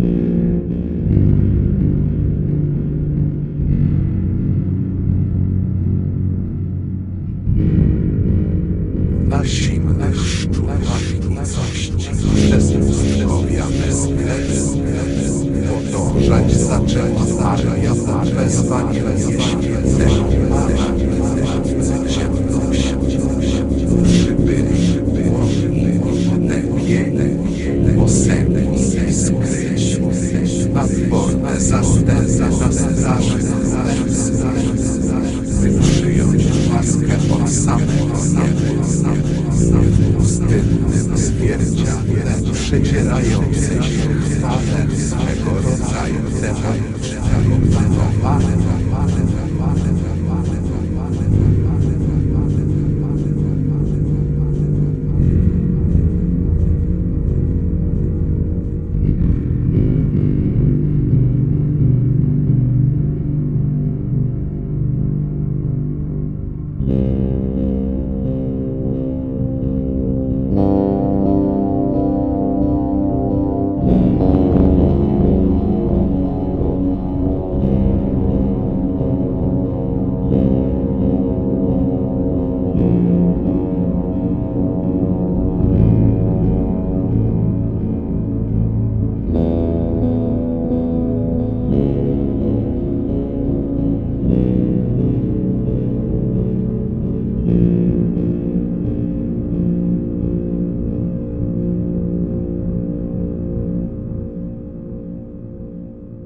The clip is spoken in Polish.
Na zimnych szczurach nicości przez pustkowia bez Podążać zaczęła Maria na wezwanie nieświetnego Pana ciemności. Przybyli oni, negnieni, posępni i by przyjąć łaskę od samego nieba, pustynnym zwierciadłem, przedzierającej